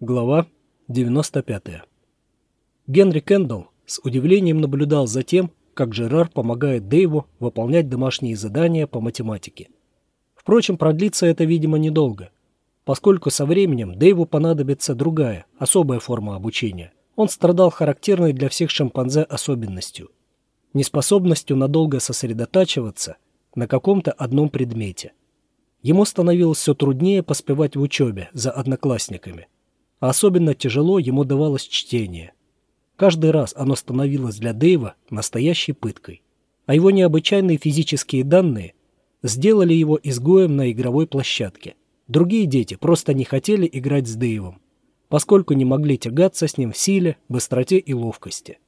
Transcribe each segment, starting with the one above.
Глава 95. Генри Кендалл с удивлением наблюдал за тем, как Жерар помогает Дэйву выполнять домашние задания по математике. Впрочем, продлится это, видимо, недолго, поскольку со временем Дэйву понадобится другая, особая форма обучения. Он страдал характерной для всех шимпанзе особенностью – неспособностью надолго сосредотачиваться на каком-то одном предмете. Ему становилось все труднее поспевать в учебе за одноклассниками – особенно тяжело ему давалось чтение. Каждый раз оно становилось для Дэйва настоящей пыткой. А его необычайные физические данные сделали его изгоем на игровой площадке. Другие дети просто не хотели играть с Дэйвом, поскольку не могли тягаться с ним в силе, быстроте и ловкости.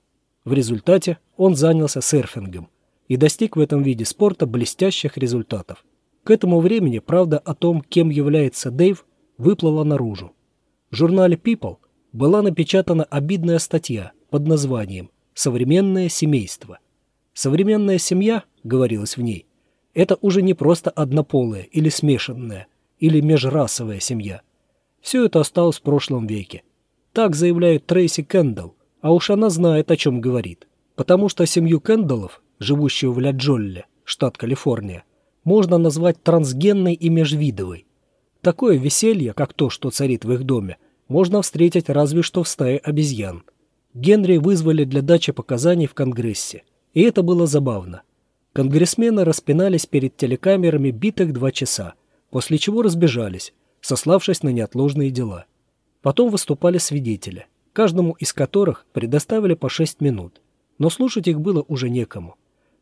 В результате он занялся серфингом и достиг в этом виде спорта блестящих результатов. К этому времени правда о том, кем является Дэйв, выплыла наружу. В журнале People была напечатана обидная статья под названием «Современное семейство». «Современная семья», говорилось в ней, это уже не просто однополая или смешанная, или межрасовая семья. Все это осталось в прошлом веке. Так заявляет Трейси Кендалл, а уж она знает, о чем говорит. Потому что семью Кендаллов, живущую в Ля-Джолле, штат Калифорния, можно назвать трансгенной и межвидовой. Такое веселье, как то, что царит в их доме, можно встретить разве что в стае обезьян. Генри вызвали для дачи показаний в Конгрессе. И это было забавно. Конгрессмены распинались перед телекамерами битых два часа, после чего разбежались, сославшись на неотложные дела. Потом выступали свидетели, каждому из которых предоставили по шесть минут. Но слушать их было уже некому.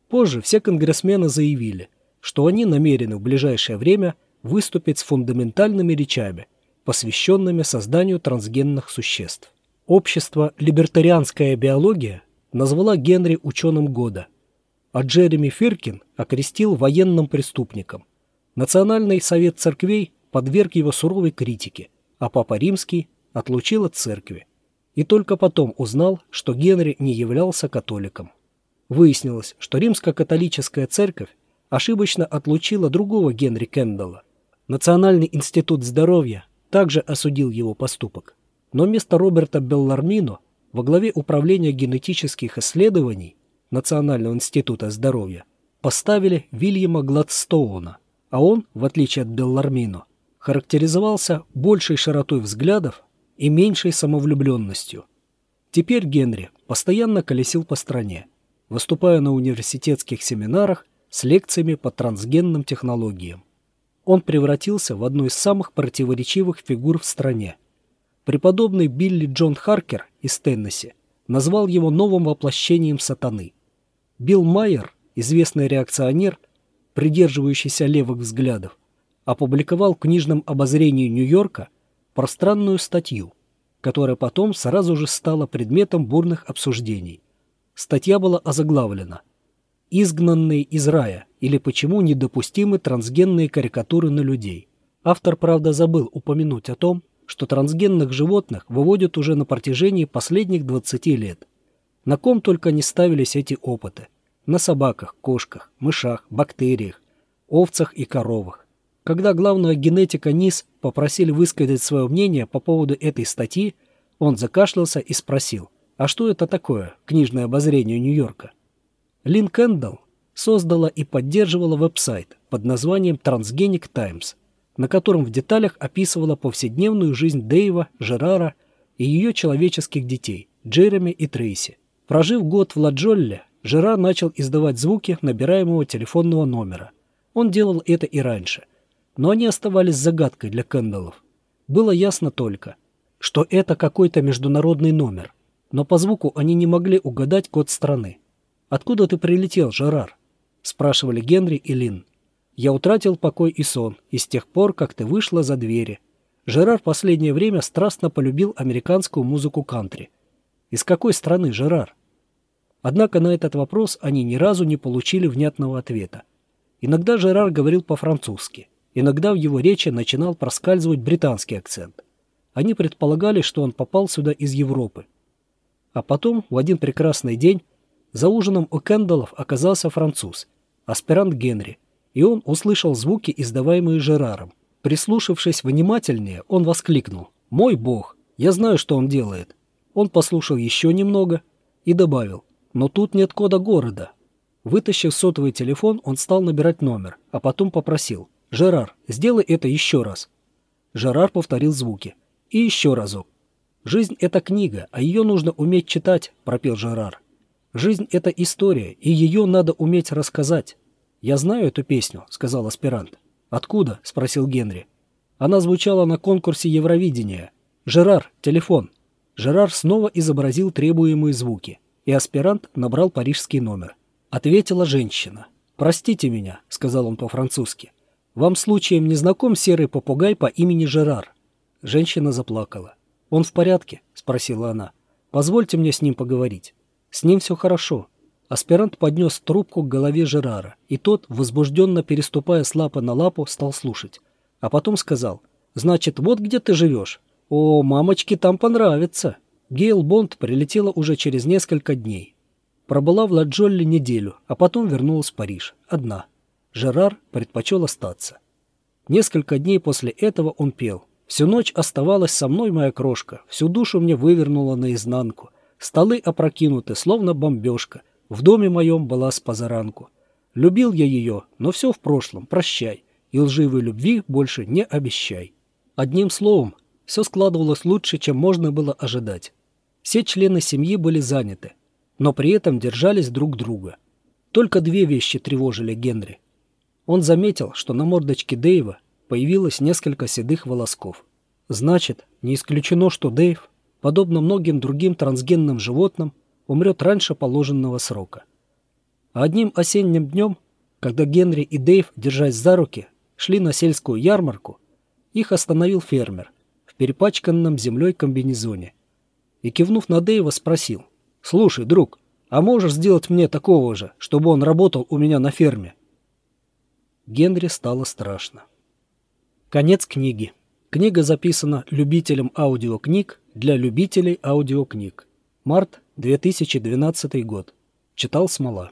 Позже все конгрессмены заявили, что они намерены в ближайшее время – выступить с фундаментальными речами, посвященными созданию трансгенных существ. Общество «Либертарианская биология» назвала Генри ученым года, а Джереми Фиркин окрестил военным преступником. Национальный совет церквей подверг его суровой критике, а Папа Римский отлучил от церкви. И только потом узнал, что Генри не являлся католиком. Выяснилось, что римско-католическая церковь ошибочно отлучила другого Генри Кендалла, Национальный институт здоровья также осудил его поступок. Но вместо Роберта Беллармино во главе управления генетических исследований Национального института здоровья поставили Вильяма Гладстоуна, а он, в отличие от Беллармино, характеризовался большей широтой взглядов и меньшей самовлюбленностью. Теперь Генри постоянно колесил по стране, выступая на университетских семинарах с лекциями по трансгенным технологиям он превратился в одну из самых противоречивых фигур в стране. Преподобный Билли Джон Харкер из Теннесси назвал его новым воплощением сатаны. Билл Майер, известный реакционер, придерживающийся левых взглядов, опубликовал в книжном обозрении Нью-Йорка пространную статью, которая потом сразу же стала предметом бурных обсуждений. Статья была озаглавлена «Изгнанные из рая» или «Почему недопустимы трансгенные карикатуры на людей». Автор, правда, забыл упомянуть о том, что трансгенных животных выводят уже на протяжении последних 20 лет. На ком только не ставились эти опыты. На собаках, кошках, мышах, бактериях, овцах и коровах. Когда главного генетика НИС попросили высказать свое мнение по поводу этой статьи, он закашлялся и спросил, а что это такое, книжное обозрение Нью-Йорка? Лин Кэндалл создала и поддерживала веб-сайт под названием Transgenic Times, на котором в деталях описывала повседневную жизнь Дэйва, Жерара и ее человеческих детей, Джереми и Трейси. Прожив год в Ладжолле, Жерар начал издавать звуки набираемого телефонного номера. Он делал это и раньше. Но они оставались загадкой для Кэндаллов. Было ясно только, что это какой-то международный номер, но по звуку они не могли угадать код страны. «Откуда ты прилетел, Жерар?» — спрашивали Генри и Лин. «Я утратил покой и сон, и с тех пор, как ты вышла за двери». Жерар последнее время страстно полюбил американскую музыку кантри. «Из какой страны, Жерар?» Однако на этот вопрос они ни разу не получили внятного ответа. Иногда Жерар говорил по-французски, иногда в его речи начинал проскальзывать британский акцент. Они предполагали, что он попал сюда из Европы. А потом, в один прекрасный день, за ужином у Кэндаллов оказался француз, аспирант Генри, и он услышал звуки, издаваемые Жераром. Прислушавшись внимательнее, он воскликнул «Мой бог! Я знаю, что он делает. Он послушал еще немного и добавил, но тут нет кода города. Вытащив сотовый телефон, он стал набирать номер, а потом попросил, «Жерар, сделай это еще раз». Жерар повторил звуки. И еще разок. «Жизнь — это книга, а ее нужно уметь читать», — пропел Жерар. «Жизнь — это история, и ее надо уметь рассказать». «Я знаю эту песню», — сказал аспирант. «Откуда?» — спросил Генри. Она звучала на конкурсе Евровидения. «Жерар, телефон». Жерар снова изобразил требуемые звуки, и аспирант набрал парижский номер. Ответила женщина. «Простите меня», — сказал он по-французски. «Вам случаем не знаком серый попугай по имени Жерар?» Женщина заплакала. «Он в порядке?» — спросила она. «Позвольте мне с ним поговорить». «С ним все хорошо». Аспирант поднес трубку к голове Жерара, и тот, возбужденно переступая с лапы на лапу, стал слушать. А потом сказал, «Значит, вот где ты живешь? О, мамочке там понравится». Гейл Бонд прилетела уже через несколько дней. Пробыла в Ладжолле неделю, а потом вернулась в Париж. Одна. Жерар предпочел остаться. Несколько дней после этого он пел. Всю ночь оставалась со мной моя крошка, всю душу мне вывернула наизнанку. Столы опрокинуты, словно бомбежка. В доме моем была с позаранку. Любил я ее, но все в прошлом, прощай. И лживой любви больше не обещай. Одним словом, все складывалось лучше, чем можно было ожидать. Все члены семьи были заняты, но при этом держались друг друга. Только две вещи тревожили Генри. Он заметил, что на мордочке Дэйва появилось несколько седых волосков. Значит, не исключено, что Дэйв, подобно многим другим трансгенным животным, умрет раньше положенного срока. А одним осенним днем, когда Генри и Дэйв, держась за руки, шли на сельскую ярмарку, их остановил фермер в перепачканном землей комбинезоне и, кивнув на Дэйва, спросил, «Слушай, друг, а можешь сделать мне такого же, чтобы он работал у меня на ферме?» Генри стало страшно. Конец книги. Книга записана любителем аудиокниг для любителей аудиокниг. Март 2012 год. Читал Смола.